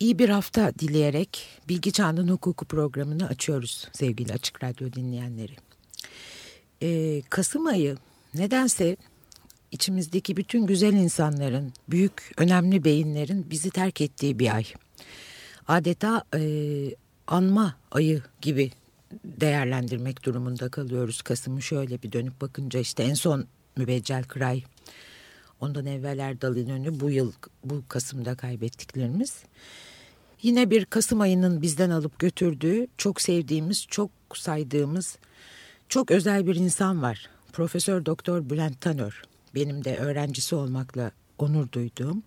İyi bir hafta dileyerek Bilgi Çağının Hukuku programını açıyoruz sevgili Açık Radyo dinleyenleri. Ee, Kasım ayı nedense içimizdeki bütün güzel insanların, büyük, önemli beyinlerin bizi terk ettiği bir ay. Adeta e, anma ayı gibi değerlendirmek durumunda kalıyoruz Kasım'ı şöyle bir dönüp bakınca işte en son Mübeccel Kıray, ondan evvel Erdal İnönü bu yıl bu Kasım'da kaybettiklerimiz. Yine bir Kasım ayının bizden alıp götürdüğü çok sevdiğimiz, çok saydığımız çok özel bir insan var. Profesör Doktor Bülent Tanör. Benim de öğrencisi olmakla onur duyduğum.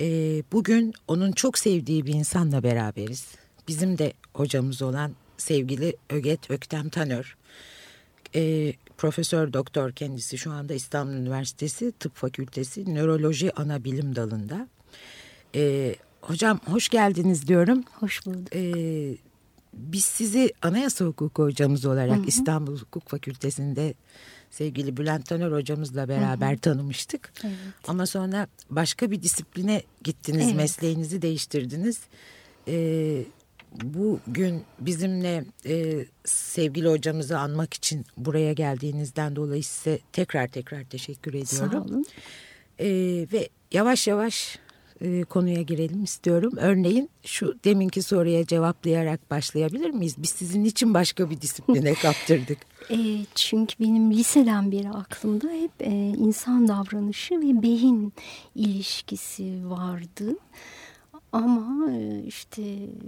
Ee, bugün onun çok sevdiği bir insanla beraberiz. Bizim de hocamız olan sevgili Öget Öktem Tanör. Ee, Profesör Doktor kendisi şu anda İstanbul Üniversitesi Tıp Fakültesi Nöroloji Ana Bilim Dalı'nda. Ee, hocam hoş geldiniz diyorum. Hoş bulduk. Ee, biz sizi anayasa hukuku hocamız olarak hı hı. İstanbul Hukuk Fakültesi'nde sevgili Bülent Taner hocamızla beraber hı hı. tanımıştık. Evet. Ama sonra başka bir disipline gittiniz, evet. mesleğinizi değiştirdiniz. Ee, bugün bizimle e, sevgili hocamızı anmak için buraya geldiğinizden dolayı size tekrar tekrar teşekkür ediyorum. Sağ olun. Ee, ve yavaş yavaş e, konuya girelim istiyorum. Örneğin şu deminki soruya cevaplayarak başlayabilir miyiz? Biz sizin için başka bir disipline kaptırdık. E, çünkü benim liseden beri aklımda hep e, insan davranışı ve beyin ilişkisi vardı. Ama e, işte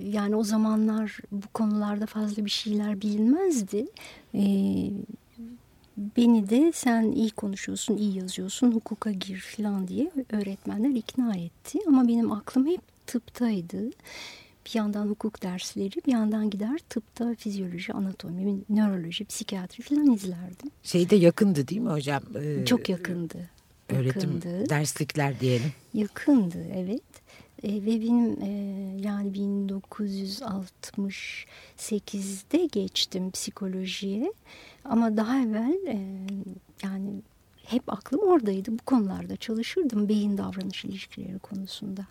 yani o zamanlar bu konularda fazla bir şeyler bilinmezdi. E, beni de sen iyi konuşuyorsun, iyi yazıyorsun, hukuka gir falan diye öğretmenler ikna etti. Ama benim aklım hep tıptaydı. Bir yandan hukuk dersleri, bir yandan gider tıpta fizyoloji, anatomi, nöroloji, psikiyatri falan izlerdim. Şeyde yakındı değil mi hocam? Ee, Çok yakındı. Öğretim yakındı. derslikler diyelim. Yakındı evet. E, ve benim e, yani 1968'de geçtim psikolojiye ama daha evvel e, yani hep aklım oradaydı. Bu konularda çalışırdım beyin davranış ilişkileri konusunda.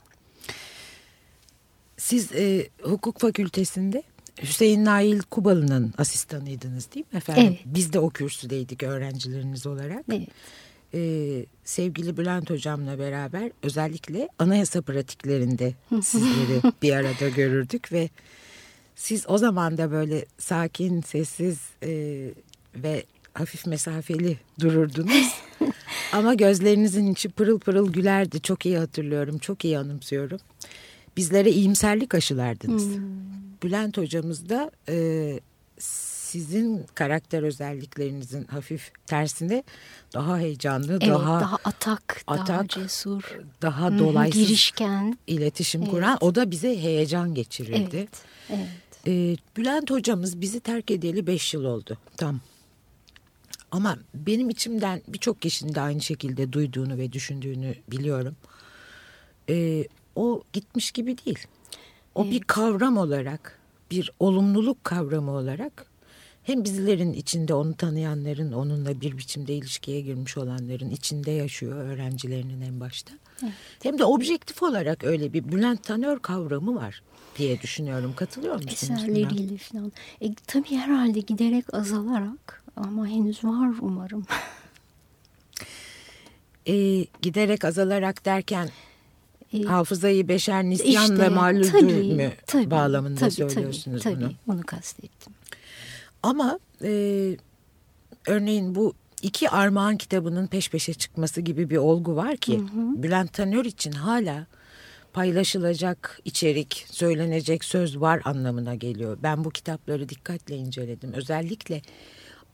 Siz e, hukuk fakültesinde Hüseyin Nail Kubalı'nın asistanıydınız değil mi efendim? Evet. Biz de o kürsüdeydik öğrencileriniz olarak. Evet e, sevgili Bülent Hocam'la beraber özellikle anayasa pratiklerinde sizleri bir arada görürdük ve siz o zaman da böyle sakin, sessiz e, ve hafif mesafeli dururdunuz. Ama gözlerinizin içi pırıl pırıl gülerdi. Çok iyi hatırlıyorum, çok iyi anımsıyorum. Bizlere iyimserlik aşılardınız. Hmm. Bülent hocamız da e, sizin karakter özelliklerinizin hafif tersine daha heyecanlı, evet, daha, daha atak, atak, daha cesur, daha dolaysız girişken, iletişim evet. kuran o da bize heyecan geçirirdi. Evet, evet. Ee, Bülent hocamız bizi terk edeli beş yıl oldu tam. Ama benim içimden birçok kişinin de aynı şekilde duyduğunu ve düşündüğünü biliyorum. Ee, o gitmiş gibi değil. O evet. bir kavram olarak, bir olumluluk kavramı olarak hem bizlerin içinde onu tanıyanların onunla bir biçimde ilişkiye girmiş olanların içinde yaşıyor öğrencilerinin en başta. Evet. Hem de objektif olarak öyle bir Bülent Tanör kavramı var diye düşünüyorum. Katılıyor musunuz? Eserleriyle falan. E, tabii herhalde giderek azalarak ama henüz var umarım. e, giderek azalarak derken e, hafızayı beşer nisyan işte, ve malüldür mü tabii, bağlamında tabii, söylüyorsunuz tabii, bunu? Tabii bunu kastettim. Ama e, örneğin bu iki armağan kitabının peş peşe çıkması gibi bir olgu var ki hı hı. Bülent Tanör için hala paylaşılacak içerik, söylenecek söz var anlamına geliyor. Ben bu kitapları dikkatle inceledim. Özellikle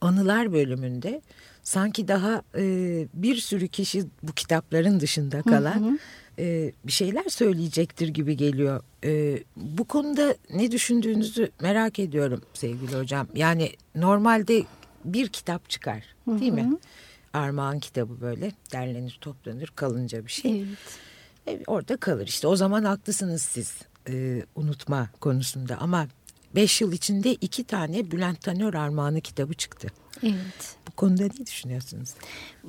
anılar bölümünde sanki daha e, bir sürü kişi bu kitapların dışında kalan hı hı. E, bir şeyler söyleyecektir gibi geliyor. E, bu konuda ne düşündüğünüzü merak ediyorum sevgili hocam. Yani normalde bir kitap çıkar değil hı hı. mi? Armağan kitabı böyle derlenir toplanır kalınca bir şey. Evet. E, orada kalır işte o zaman haklısınız siz e, unutma konusunda ama beş yıl içinde iki tane Bülent Tanör Armağanı kitabı çıktı. Evet. Bu konuda ne düşünüyorsunuz?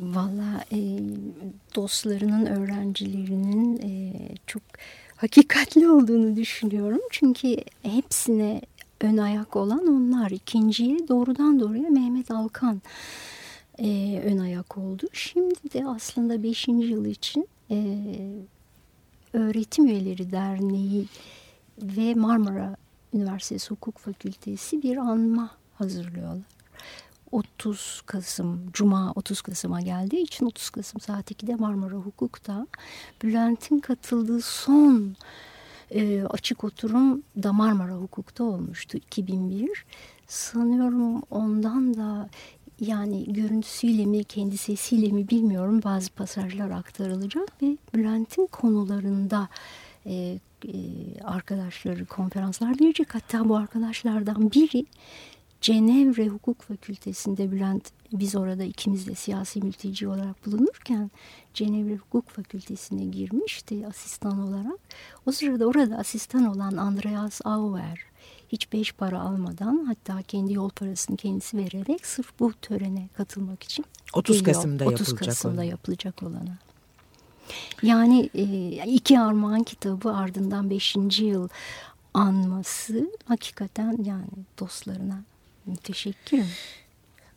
Valla e, dostlarının, öğrencilerinin e, çok hakikatli olduğunu düşünüyorum. Çünkü hepsine ön ayak olan onlar. İkinciye doğrudan doğruya Mehmet Alkan e, ön ayak oldu. Şimdi de aslında beşinci yıl için e, Öğretim Üyeleri Derneği ve Marmara Üniversitesi Hukuk Fakültesi bir anma hazırlıyorlar. 30 Kasım, Cuma 30 Kasım'a geldiği için 30 Kasım saat 2'de Marmara Hukuk'ta Bülent'in katıldığı son e, açık oturum da Marmara Hukuk'ta olmuştu 2001. Sanıyorum ondan da yani görüntüsüyle mi kendi sesiyle mi bilmiyorum bazı pasajlar aktarılacak ve Bülent'in konularında e, arkadaşları konferanslar verecek. Hatta bu arkadaşlardan biri Cenevre Hukuk Fakültesi'nde Bülent biz orada ikimiz de siyasi mülteci olarak bulunurken Cenevre Hukuk Fakültesi'ne girmişti asistan olarak. O sırada orada asistan olan Andreas Auer hiç beş para almadan hatta kendi yol parasını kendisi vererek sırf bu törene katılmak için 30 Kasım'da 30 yapılacak Kasım'da olan. yapılacak olana. Yani e, iki armağan kitabı ardından beşinci yıl anması hakikaten yani dostlarına müteşekkirim.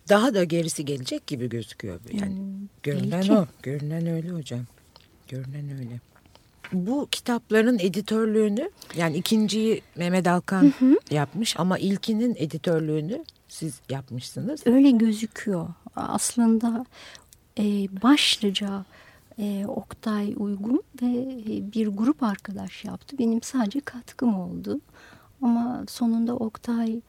Daha da gerisi gelecek gibi gözüküyor. Yani Hmm, görünen belki. o. Görünen öyle hocam. Görünen öyle. Bu kitapların editörlüğünü yani ikinciyi Mehmet Alkan yapmış ama ilkinin editörlüğünü siz yapmışsınız. Öyle gözüküyor. Aslında e, başlıca e, Oktay Uygun ve e, bir grup arkadaş yaptı. Benim sadece katkım oldu. Ama sonunda Oktay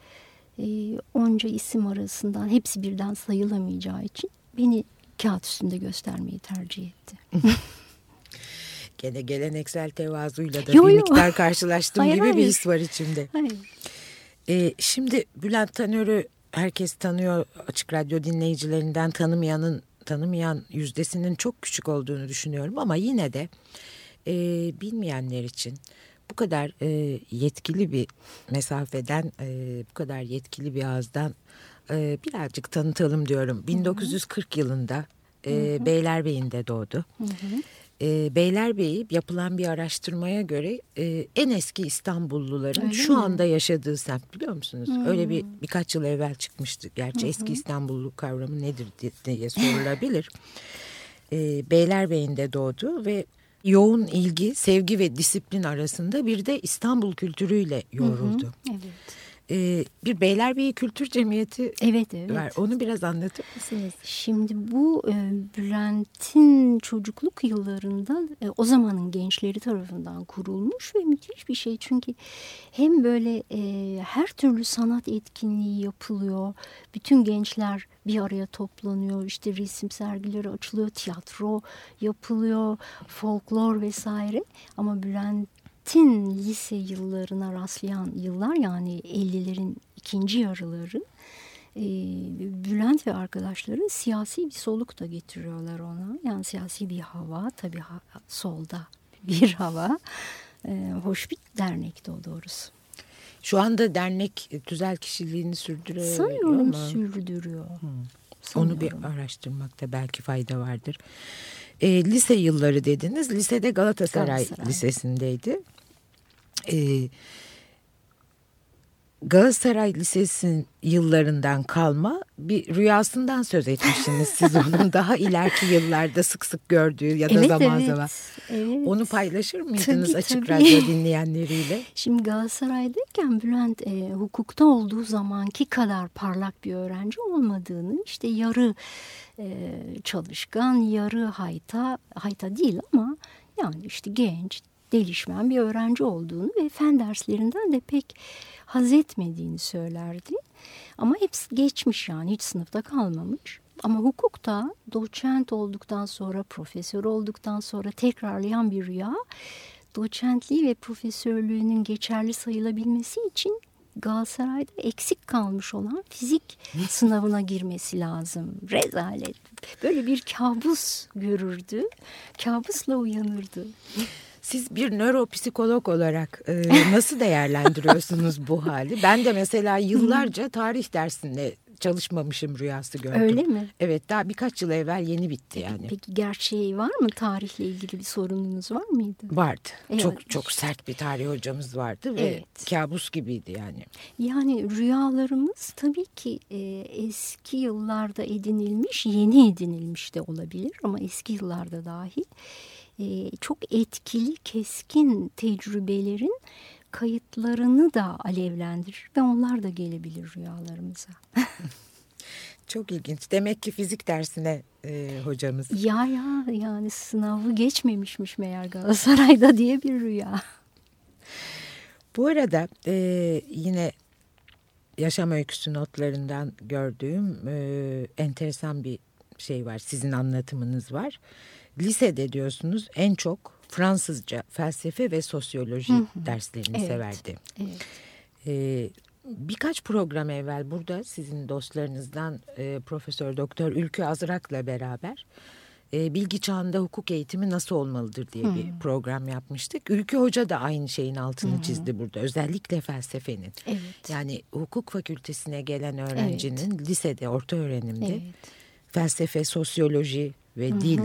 e, onca isim arasından hepsi birden sayılamayacağı için beni kağıt üstünde göstermeyi tercih etti. Gene geleneksel tevazuyla da Yo, bir yo. miktar karşılaştım Hayır, gibi bir hayır. his var içimde. Hayır. Ee, şimdi Bülent Tanör'ü herkes tanıyor. Açık Radyo dinleyicilerinden tanımayanın tanımayan yüzdesinin çok küçük olduğunu düşünüyorum ama yine de e, bilmeyenler için bu kadar e, yetkili bir mesafeden e, bu kadar yetkili bir ağızdan e, birazcık tanıtalım diyorum. 1940 yılında e, Beylerbeyi'nde doğdu. E, Beylerbeyi yapılan bir araştırmaya göre e, en eski İstanbulluların Öyle şu mi? anda yaşadığı semt biliyor musunuz? Öyle bir birkaç yıl evvel çıkmıştı. Gerçi eski İstanbullu kavramı nedir di- diye sorulabilir. e, Beylerbeyi'nde doğdu ve yoğun ilgi, sevgi ve disiplin arasında bir de İstanbul kültürüyle yoğruldu. Evet. E, bir Beylerbeyi Kültür Cemiyeti Evet, evet. var. Onu biraz anlatır mısınız? Şimdi bu e, Bülent'in çocukluk yıllarında e, o zamanın gençleri tarafından kurulmuş ve müthiş bir şey. Çünkü hem böyle e, her türlü sanat etkinliği yapılıyor. Bütün gençler bir araya toplanıyor. İşte resim sergileri açılıyor, tiyatro yapılıyor, folklor vesaire. Ama Bülent'in lise yıllarına rastlayan yıllar yani 50'lerin ikinci yarıları e, Bülent ve arkadaşları siyasi bir soluk da getiriyorlar ona. Yani siyasi bir hava tabii ha- solda bir hava. E, hoş bir dernekti o doğrusu. Şu anda dernek tüzel kişiliğini sürdürüyor Sanıyorum ama sürdürüyor. onu bir Sanıyorum. araştırmakta belki fayda vardır. E, lise yılları dediniz. Lisede Galatasaray, Galatasaray. Lisesi'ndeydi. E, Galatasaray Lisesi yıllarından kalma bir rüyasından söz etmişsiniz siz onun daha ileriki yıllarda sık sık gördüğü ya da Evet, zaman evet, zaman. evet. Onu paylaşır mıydınız Tabii, açık tabii. radyo dinleyenleriyle? Şimdi Galatasaray'dayken Bülent e, hukukta olduğu zamanki kadar parlak bir öğrenci olmadığını işte yarı e, çalışkan yarı hayta hayta değil ama yani işte genç delişmen bir öğrenci olduğunu ve fen derslerinden de pek haz etmediğini söylerdi. Ama hepsi geçmiş yani hiç sınıfta kalmamış. Ama hukukta doçent olduktan sonra, profesör olduktan sonra tekrarlayan bir rüya doçentliği ve profesörlüğünün geçerli sayılabilmesi için Galatasaray'da eksik kalmış olan fizik sınavına girmesi lazım. Rezalet. Böyle bir kabus görürdü. Kabusla uyanırdı. Siz bir nöropsikolog olarak e, nasıl değerlendiriyorsunuz bu hali? Ben de mesela yıllarca tarih dersinde çalışmamışım rüyası gördüm. Öyle mi? Evet daha birkaç yıl evvel yeni bitti yani. Peki gerçeği var mı? Tarihle ilgili bir sorununuz var mıydı? Vardı. Evet. Çok çok sert bir tarih hocamız vardı ve Evet. kabus gibiydi yani. Yani rüyalarımız tabii ki e, eski yıllarda edinilmiş, yeni edinilmiş de olabilir ama eski yıllarda dahi e, çok etkili, keskin tecrübelerin kayıtlarını da alevlendirir ve onlar da gelebilir rüyalarımıza. Çok ilginç. Demek ki fizik dersine e, hocamız. Ya ya yani sınavı geçmemişmiş meğer Galatasaray'da diye bir rüya. Bu arada e, yine yaşam öyküsü notlarından gördüğüm e, enteresan bir şey var. Sizin anlatımınız var. Lisede diyorsunuz en çok Fransızca, felsefe ve sosyoloji derslerini Evet. severdi. Evet. E, birkaç program evvel burada sizin dostlarınızdan e, Profesör Doktor Ülkü Azrak'la beraber e, bilgi çağında hukuk eğitimi nasıl olmalıdır diye bir program yapmıştık. Ülkü Hoca da aynı şeyin altını çizdi burada. Özellikle felsefenin. Evet. Yani hukuk fakültesine gelen öğrencinin lisede, orta öğrenimde Evet. felsefe, sosyoloji ve dil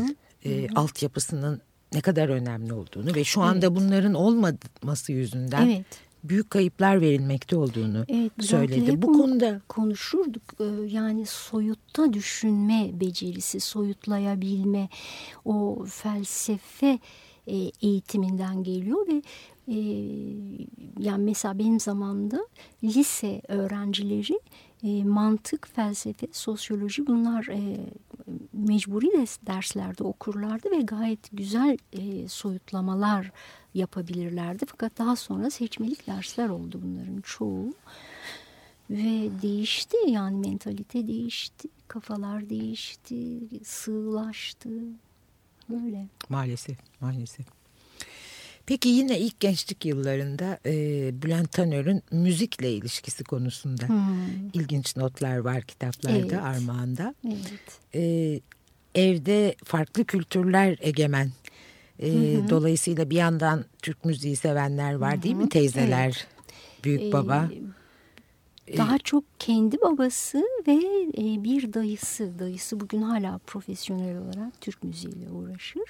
e, altyapısının ne kadar önemli olduğunu ve şu anda bunların olmaması yüzünden Evet. büyük kayıplar verilmekte olduğunu Evet, söyledi. Bu konuda konuşurduk. Yani soyutta düşünme becerisi, soyutlayabilme o felsefe eğitiminden geliyor ve yani mesela benim zamanımda lise öğrencileri e, mantık, felsefe, sosyoloji bunlar e, mecburi de derslerde okurlardı ve gayet güzel e, soyutlamalar yapabilirlerdi. Fakat daha sonra seçmelik dersler oldu bunların çoğu. Ve değişti yani mentalite değişti, kafalar değişti, sığlaştı. Böyle. maalesef maalesef. Peki yine ilk gençlik yıllarında e, Bülent Tanör'ün müzikle ilişkisi konusunda ilginç notlar var kitaplarda, Evet. armağanda. Evet. e, evde farklı kültürler egemen. E, Dolayısıyla bir yandan Türk müziği sevenler var değil mi? Teyzeler, büyük baba. Ee, Daha çok kendi babası ve e, bir dayısı. Dayısı bugün hala profesyonel olarak Türk müziğiyle uğraşır.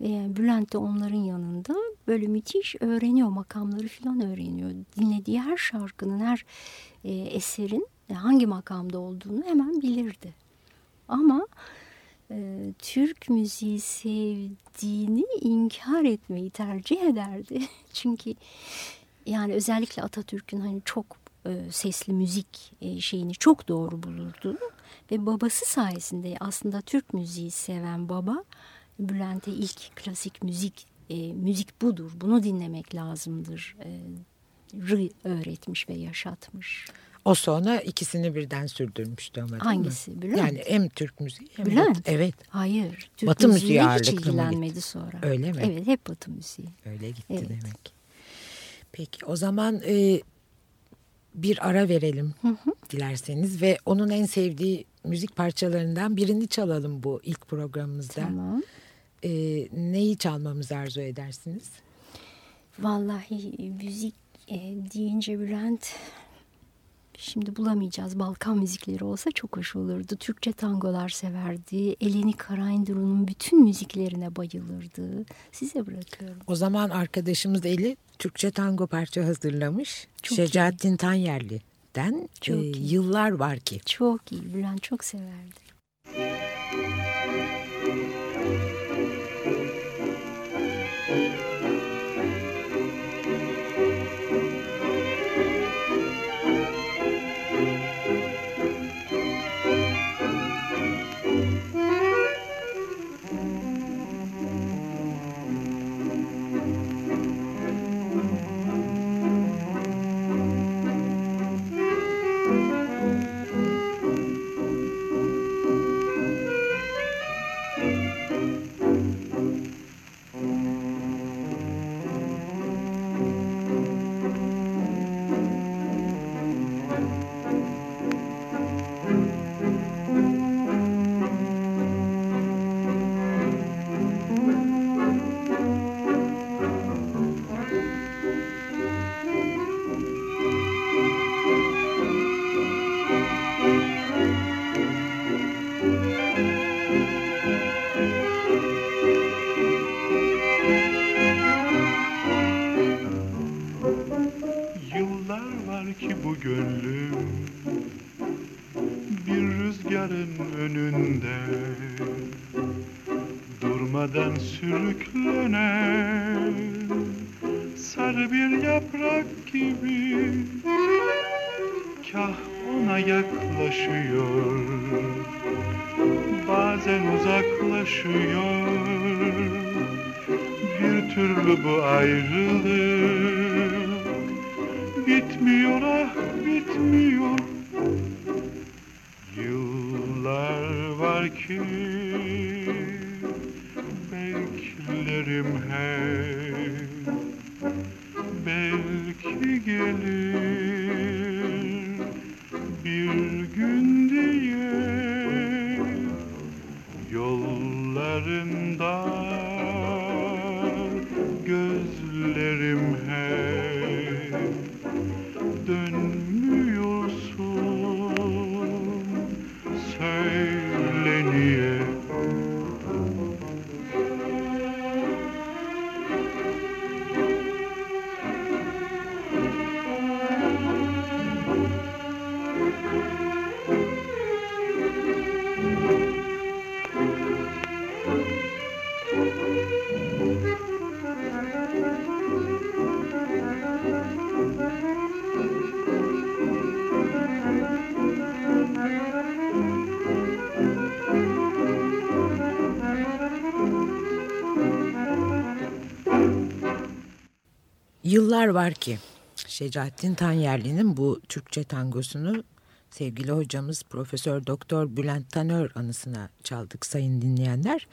Yani Bülent de onların yanında böyle müthiş öğreniyor, makamları falan öğreniyor. Dinlediği her şarkının, her e, eserin hangi makamda olduğunu hemen bilirdi. Ama e, Türk müziği sevdiğini inkar etmeyi tercih ederdi. Çünkü yani özellikle Atatürk'ün hani çok e, sesli müzik şeyini çok doğru bulurdu. Ve babası sayesinde aslında Türk müziği seven baba Bülent'e ilk klasik müzik e, müzik budur, bunu dinlemek lazımdır e, öğretmiş ve yaşatmış. O sonra ikisini birden sürdürmüştü ama? Hangisi? Bülent? Yani hem Türk müziği hem Bülent? Batı. Evet Hayır. Türk Batı müziği hiç mı gitti? ilgilenmedi sonra. Öyle mi? Evet hep Batı müziği. öyle gitti Evet. demek. Peki o zaman e, bir ara verelim dilerseniz ve onun en sevdiği müzik parçalarından birini çalalım bu ilk programımızda. Tamam. E, neyi çalmamızı arzu edersiniz? Vallahi müzik e, deyince Bülent şimdi bulamayacağız. Balkan müzikleri olsa çok hoş olurdu. Türkçe tangolar severdi. Eleni Karaindru'nun bütün müziklerine bayılırdı. Size bırakıyorum. O zaman arkadaşımız Eli Türkçe tango parça hazırlamış. Çok Şecaettin Tanyerli'den Çok e, iyi. yıllar var ki. Çok iyi. Bülent çok severdi. Türlü bu ayrılık. Bitmiyor ah bitmiyor. Yıllar var ki beklerim hep. Belki gelir Yıllar var ki Şecaettin Tanyerli'nin bu Türkçe tangosunu sevgili hocamız Profesör Doktor Bülent Tanör anısına çaldık sayın dinleyenler.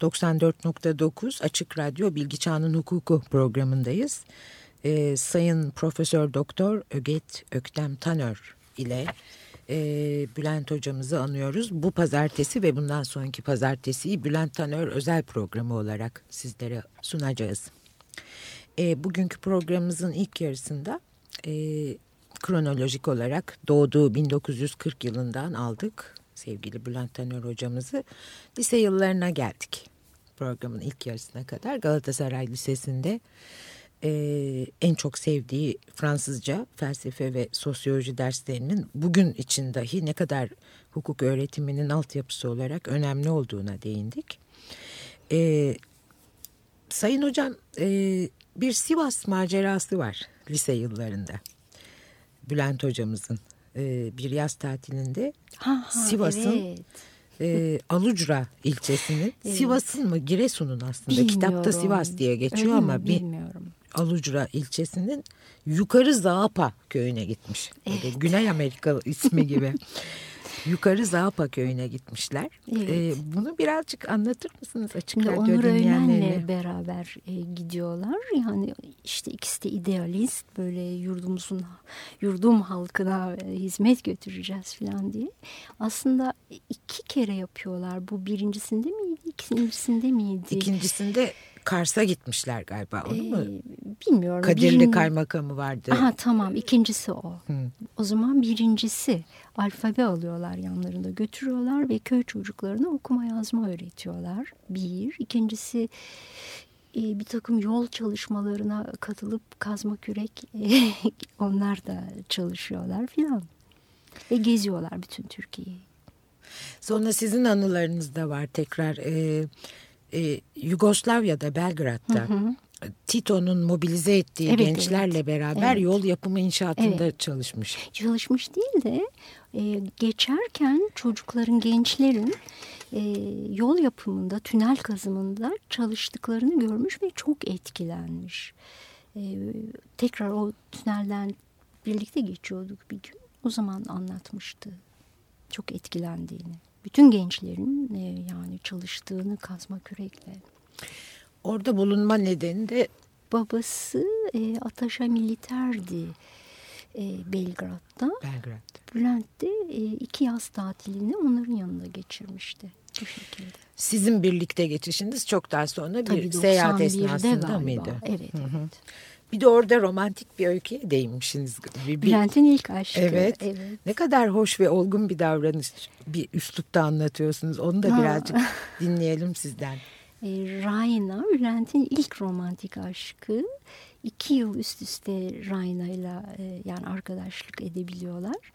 94.9 Açık Radyo Bilgi Çağının Hukuku programındayız. Ee, sayın Profesör Doktor Öget Öktem Tanör ile e, Bülent hocamızı anıyoruz. Bu pazartesi ve bundan sonraki pazartesiyi Bülent Tanör özel programı olarak sizlere sunacağız. E, bugünkü programımızın ilk yarısında e, kronolojik olarak doğduğu 1940 yılından aldık sevgili Bülent Tanör hocamızı. Lise yıllarına geldik programın ilk yarısına kadar Galatasaray Lisesi'nde e, en çok sevdiği Fransızca, felsefe ve sosyoloji derslerinin bugün için dahi ne kadar hukuk öğretiminin altyapısı olarak önemli olduğuna değindik. E, Sayın Hocam e, bir Sivas macerası var lise yıllarında. Bülent hocamızın e, bir yaz tatilinde Ha, ha, Sivas'ın evet. e, Alucra ilçesinin Evet. Sivas'ın mı Giresun'un aslında kitapta Bilmiyorum. Sivas diye geçiyor Öyle ama mi? bir bilmiyorum. Alucra ilçesinin Yukarı Zaapa köyüne gitmiş. Böyle Güney Amerika ismi gibi. Yukarı Zaapa köyüne gitmişler. Evet. E, bunu birazcık anlatır mısınız açık Şimdi Onur? Öğlen'le beraber e, gidiyorlar. Yani işte ikisi de idealist böyle yurdumuzun yurdum halkına e, hizmet götüreceğiz falan diye. Aslında iki kere yapıyorlar. Bu birincisinde miydi, ikincisinde miydi? İkincisinde Kars'a gitmişler galiba onu mu? Bilmiyorum. Kadirli Birin- kaymakamı vardı. Aha tamam ikincisi o. Hı. O zaman birincisi alfabe alıyorlar yanlarında götürüyorlar ve köy çocuklarına okuma yazma öğretiyorlar. Bir. İkincisi e, bir takım yol çalışmalarına katılıp kazma kürek e, onlar da çalışıyorlar filan. Ve geziyorlar bütün Türkiye'yi. Sonra sizin anılarınız da var tekrar. Ee, e, Yugoslavya'da Belgrad'da Tito'nun mobilize ettiği Evet, gençlerle evet. beraber Evet. yol yapımı inşaatında Evet. çalışmış. çalışmış değil de e, geçerken çocukların, gençlerin e, yol yapımında, tünel kazımında çalıştıklarını görmüş ve çok etkilenmiş. E, tekrar o tünelden birlikte geçiyorduk bir gün. O zaman anlatmıştı. Çok etkilendiğini. Bütün gençlerin e, yani çalıştığını kazma kürekle. Orada bulunma nedeni de Babası e, Ataşa Militer'di e, Belgrad'da. Belgrad. Bülent de e, iki yaz tatilini onların yanında geçirmişti. Bu şekilde. Sizin birlikte geçişiniz çok daha sonra bir Tabii seyahat 91'de esnasında galiba. mıydı? Evet, evet. Bir de orada romantik bir öyküye değinmişsiniz. Bir, bir- Bülent'in ilk aşkı. Evet. evet. Ne kadar hoş ve olgun bir davranış, bir üslupta anlatıyorsunuz. Onu da Ha. birazcık dinleyelim sizden. E, Rayna Bülent'in ilk romantik aşkı iki yıl üst üste Rayna'yla e, yani arkadaşlık edebiliyorlar.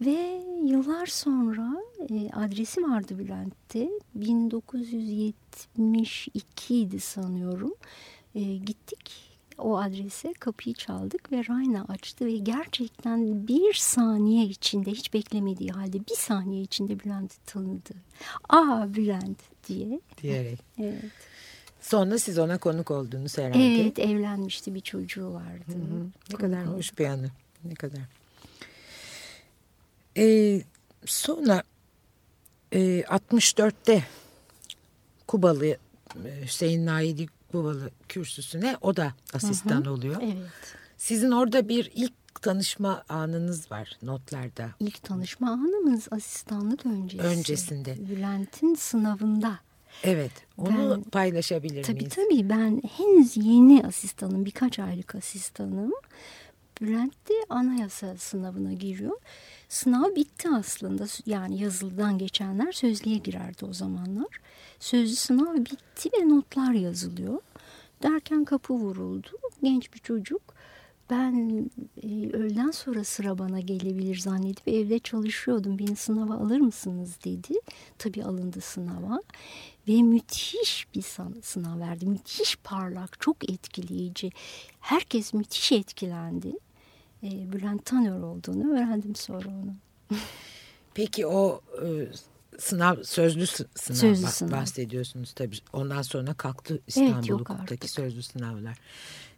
Ve yıllar sonra e, adresi vardı Bülent'te. 1972 idi sanıyorum. E, gittik o adrese kapıyı çaldık ve Rayna açtı ve gerçekten bir saniye içinde hiç beklemediği halde bir saniye içinde Bülent'i tanıdı. Aa Bülent diye. Diyerek. Evet. Sonra siz ona konuk oldunuz herhalde. Evet evlenmişti bir çocuğu vardı. Hı hı. Ne Konuk kadar olduk. hoş bir anı. Ne kadar. Ee, sonra e, 64'te Kubalı e, Hüseyin Naidi Kubalı kürsüsüne o da asistan oluyor. Evet. Sizin orada bir ilk tanışma anınız var notlarda. İlk tanışma anımız asistanlık öncesi. Öncesinde. Bülent'in sınavında. Evet. Onu Ben- paylaşabilir Tabii miyiz? tabii ben henüz yeni asistanım, birkaç aylık asistanım. Bülent de anayasa sınavına giriyor. Sınav bitti aslında. Yani yazılıdan geçenler sözlüğe girerdi o zamanlar. Sözlü sınav bitti ve notlar yazılıyor. Derken kapı vuruldu. Genç bir çocuk. Ben e, öğleden sonra sıra bana gelebilir zannedip evde çalışıyordum. Beni sınava alır mısınız dedi. Tabii alındı sınava. Ve müthiş bir sınav verdi. Müthiş parlak, çok etkileyici. Herkes müthiş etkilendi. E, Bülent Taner olduğunu öğrendim sonra onu. Peki o e, sınav sözlü sı- sınav, Sözlü sınav. bahsediyorsunuz tabii. Ondan sonra kalktı İstanbul yok Hukuk'taki artık. sözlü sınavlar.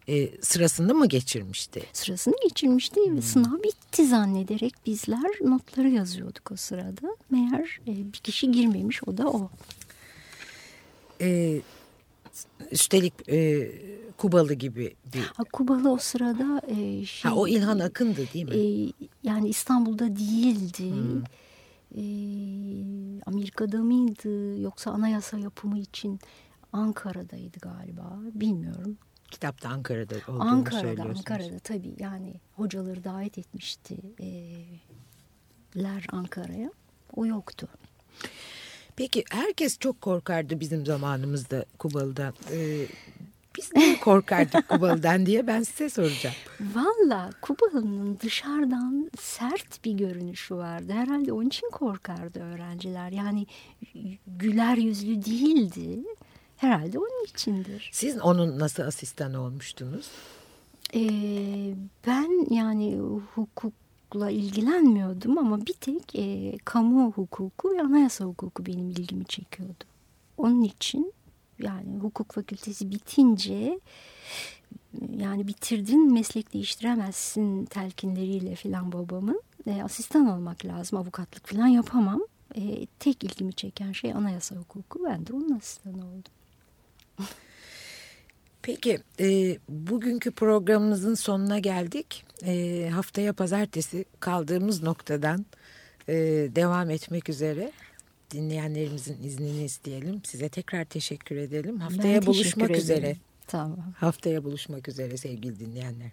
E, sırasını mı geçirmişti? Sırasını geçirmişti ve sınav bitti zannederek bizler notları yazıyorduk o sırada. Meğer e, bir kişi girmemiş o da o. E, üstelik e, Kubalı gibi bir... Ha, Kubalı o sırada e, şey, Ha, o İlhan Akın'dı değil mi? e, yani İstanbul'da değildi. E, Amerika'da mıydı yoksa anayasa yapımı için Ankara'daydı galiba bilmiyorum. Kitapta Ankara'da olduğunu Ankara'da söylüyorsunuz. Ankara'da tabii yani hocaları davet etmişti e, ler Ankara'ya. O yoktu. Peki herkes çok korkardı bizim zamanımızda Kubalı'dan. E, biz niye korkardık Kubalı'dan diye ben size soracağım. Valla Kubalı'nın dışarıdan sert bir görünüşü vardı. Herhalde onun için korkardı öğrenciler. Yani güler yüzlü değildi. Herhalde onun içindir. Siz onun nasıl asistanı olmuştunuz? Ee, ben yani hukukla ilgilenmiyordum ama bir tek e, kamu hukuku ve anayasa hukuku benim ilgimi çekiyordu. Onun için yani hukuk fakültesi bitince yani bitirdin meslek değiştiremezsin telkinleriyle filan babamın e, asistan olmak lazım avukatlık filan yapamam. E, tek ilgimi çeken şey anayasa hukuku ben de onun asistanı oldum. Peki e, bugünkü programımızın sonuna geldik. E, haftaya pazartesi kaldığımız noktadan e, devam etmek üzere. Dinleyenlerimizin iznini isteyelim. Size tekrar teşekkür edelim. Ben Haftaya teşekkür buluşmak üzere. Tamam. Haftaya buluşmak üzere sevgili dinleyenler.